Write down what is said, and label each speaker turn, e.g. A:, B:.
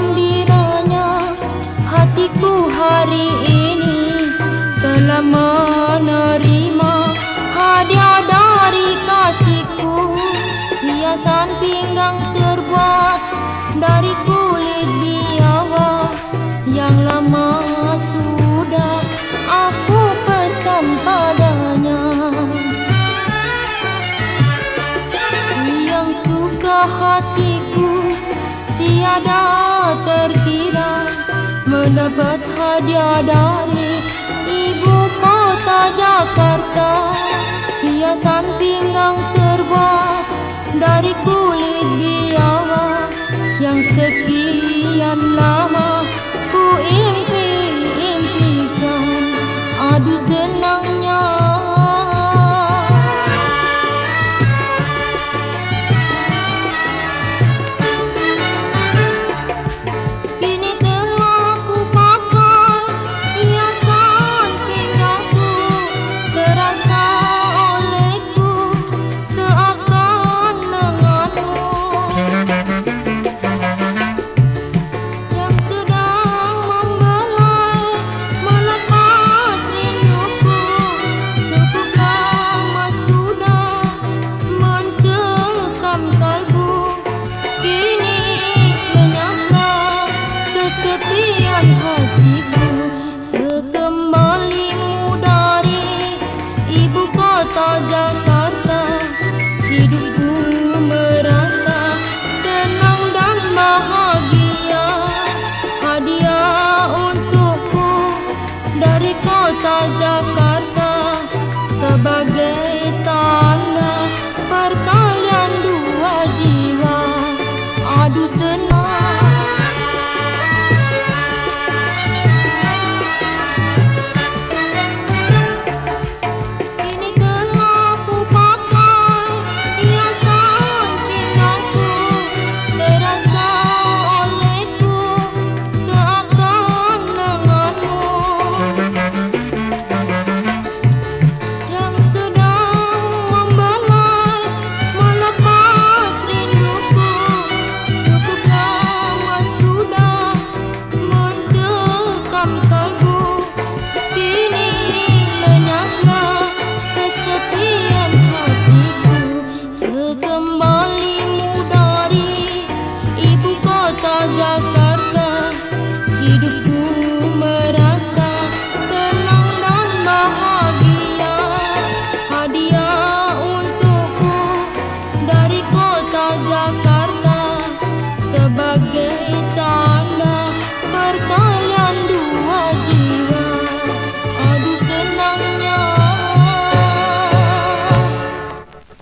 A: gembiranya hatiku hari ini telah menerima hadiah dari kasihku. Hiasan pinggang terbuat dari kulit biawak yang lama sudah aku pesan padanya. Yang suka hatiku tiada terkira mendapat hadiah dari ibu kota Jakarta. Hiasan pinggang Hadiah